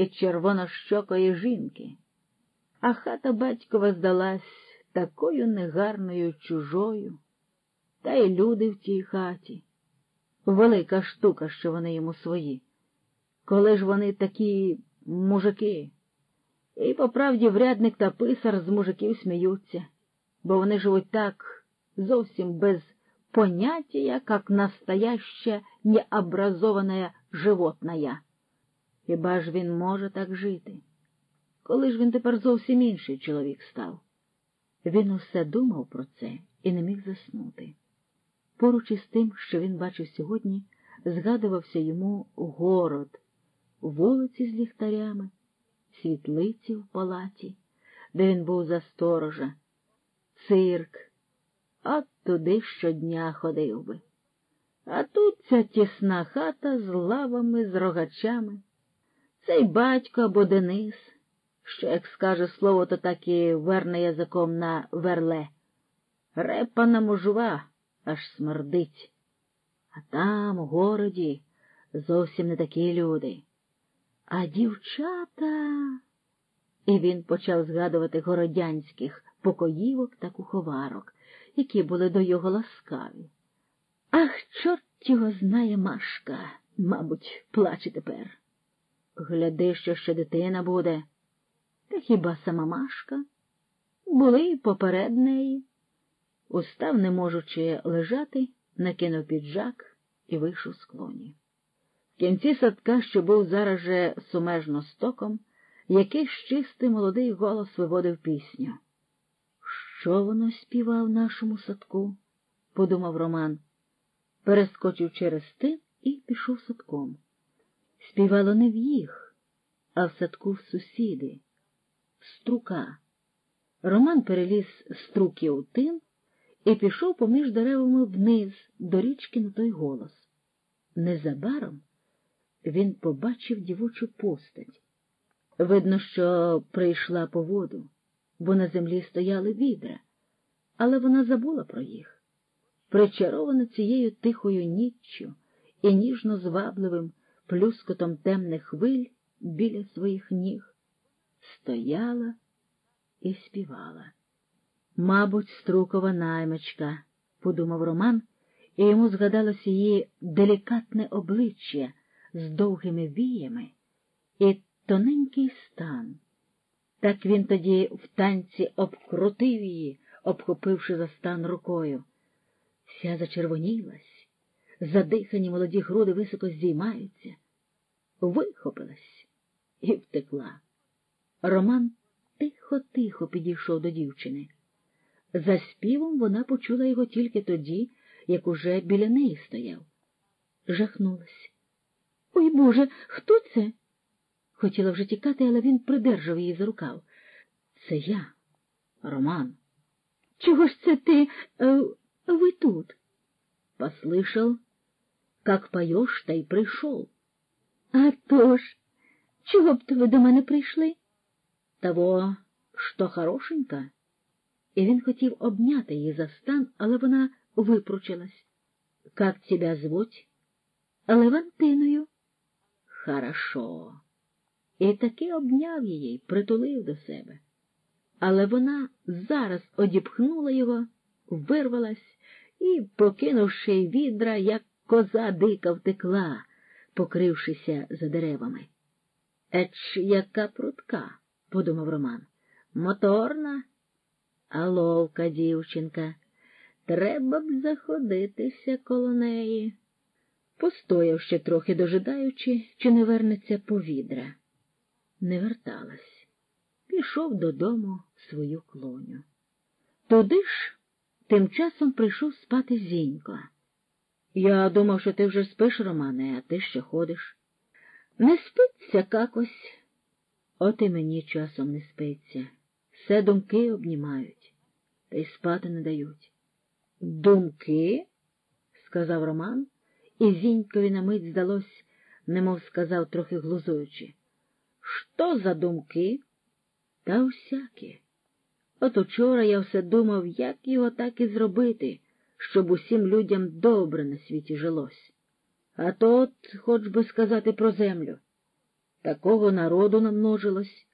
і червонощокої жінки, а хата батькова здалась такою негарною чужою, та й люди в тій хаті. Велика штука, що вони йому свої. Коли ж вони такі мужики, і по правді врядник та писар з мужиків сміються, бо вони живуть так зовсім без понятия, как настоящая необразованная животная. Хіба ж він може так жити? Коли ж він тепер зовсім інший чоловік став? Він усе думав про це і не міг заснути. Поруч із тим, що він бачив сьогодні, згадувався йому город, вулиці з ліхтарями, світлиці в палаті, де він був за сторожа, цирк, от туди щодня ходив би. А тут ця тісна хата з лавами, з рогачами, цей батько або Денис, що, як скаже слово, то так і верне язиком на верле. Репана мужва аж смердить. А там, у городі, зовсім не такі люди. А дівчата. І він почав згадувати городянських покоївок та куховарок, які були до його ласкаві. Ах, чорт його знає Машка, мабуть, плаче тепер. Гляди, що ще дитина буде. Та хіба сама Машка? Були поперед неї. Устав, не можучи лежати, накинув піджак і вийшов з клоні. В кінці садка, що був зараз же сумежно стоком, якийсь чистий молодий голос виводив пісню. Що воно співав в нашому садку? подумав Роман, перескочив через тин і пішов садком. Співало не в їх, а в садку в сусіди, в струка. Роман переліз струки у тин і пішов поміж деревами вниз до річки на той голос. Незабаром він побачив дівочу постать. Видно, що прийшла по воду, бо на землі стояли відра, але вона забула про їх. Причарована цією тихою ніччю і ніжно звабливим плюскотом темних хвиль біля своїх ніг, стояла і співала. Мабуть, струкова наймичка, подумав Роман, і йому згадалося її делікатне обличчя з довгими віями і тоненький стан. Так він тоді в танці обкрутив її, обхопивши за стан рукою. Вся зачервонілась, задихані молоді груди високо здіймаються, вихопилась і втекла. Роман тихо-тихо підійшов до дівчини. За співом вона почула його тільки тоді, як уже біля неї стояв. Жахнулась. Ой Боже, хто це? Хотіла вже тікати, але він придержав її за рукав. Це я, Роман. Чого ж це ти? Е, ви тут? Послышал, как поешь, та й прийшов. А то ж, чого б то ви до мене прийшли? Того, що хорошенька і він хотів обняти її за стан, але вона випручилась. Как тебя звуть? Левантиною. Хорошо. І таки обняв її, притулив до себе. Але вона зараз одіпхнула його, вирвалась і, покинувши відра, як коза дика втекла, покрившися за деревами. Еч, яка прутка, подумав Роман, моторна а ловка дівчинка. Треба б заходитися коло неї. Постояв ще трохи дожидаючи, чи не вернеться повідра. Не верталась. Пішов додому свою клоню. Туди ж тим часом прийшов спати Зінько. Я думав, що ти вже спиш, Романе, а ти ще ходиш. Не спиться какось. От і мені часом не спиться. Все думки обнімають, та й спати не дають. Думки? сказав Роман, і Зінькові на мить здалось, немов сказав, трохи глузуючи. Що за думки? Та всякі. От учора я все думав, як його так і зробити, щоб усім людям добре на світі жилось. А то от, хоч би сказати про землю. Такого народу намножилось,